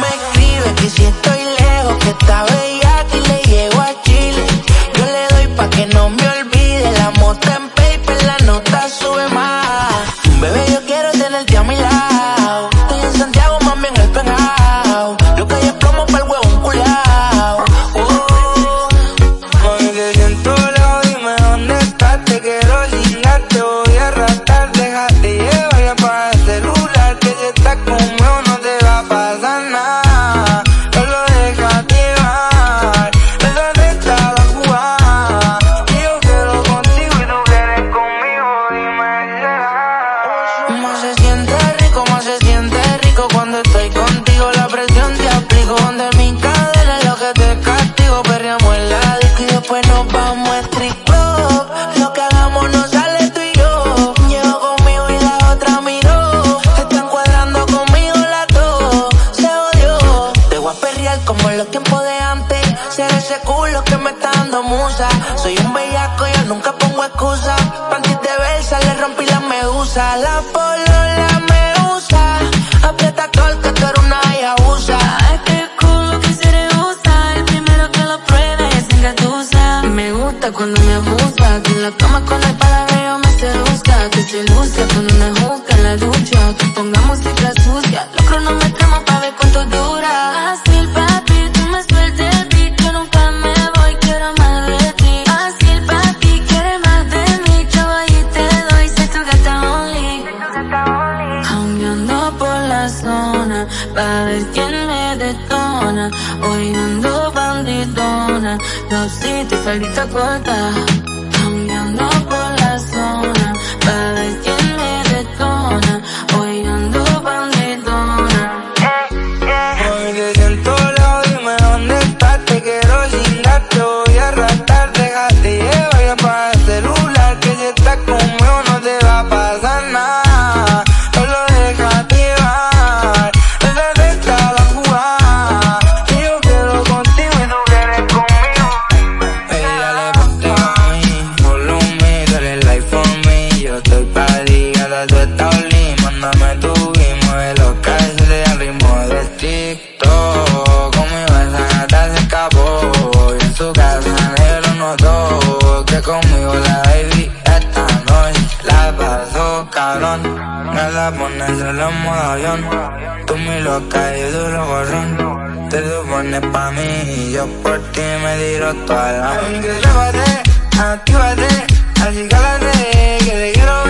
Me escribe que si hacer ese culo que me está dando musa. Soy un bellaco, yo nunca pongo excusa. Pantis de Versa, le rompí la medusa. La polola me usa. Aprieta col que tú eres una y abusa. Es este que el culo quisiera usar. El primero que lo prueba es engatusa. Me gusta cuando me abusa. Con la cama, con el palabreo me seduzca. Que se luzca con una juca en la ducha. Que ponga música zona, pa' ver quién me detona. Hoy ando bandidona, no si te salita corta, cambiando por sabemos que conmigo la baby esta noche la pasó cabrón. Me la pones solo en modo avión. Tú mi loca y duro gorrón. Te supones pa' mí y yo por ti me tiro toda la. Actívate, actívate, así cálate, que te quiero